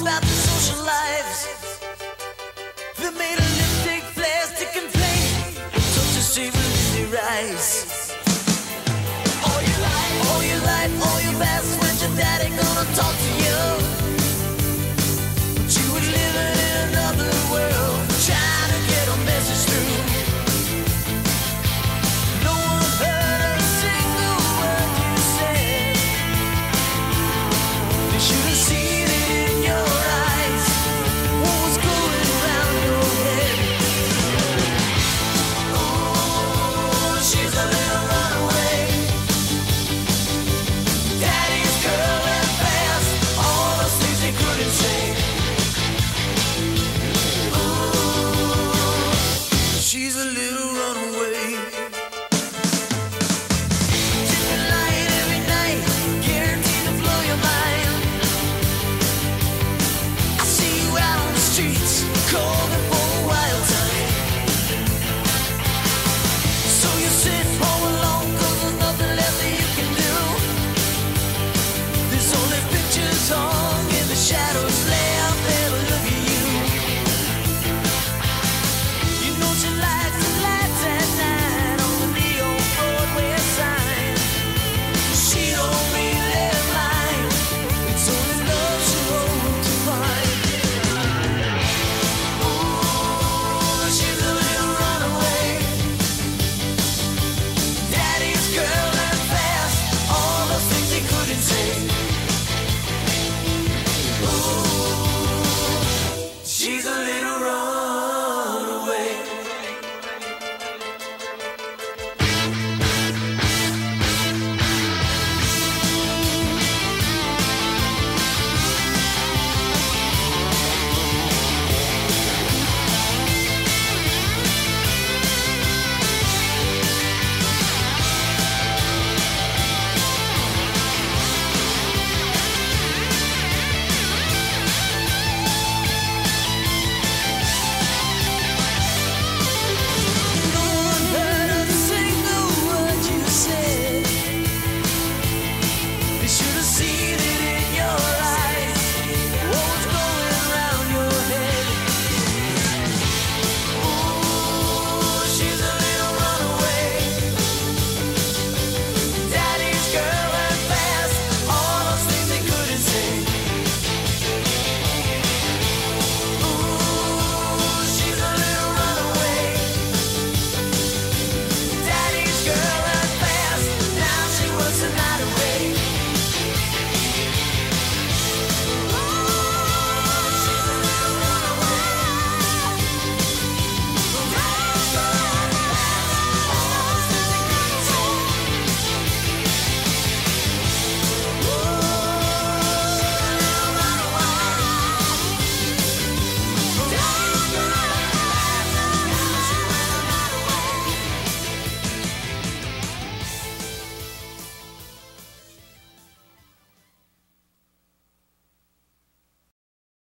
about the social lives. They made a lipstick, plastic, and plain. Touch the same their eyes. All your life, all your life, all your best When's your daddy gonna talk to you?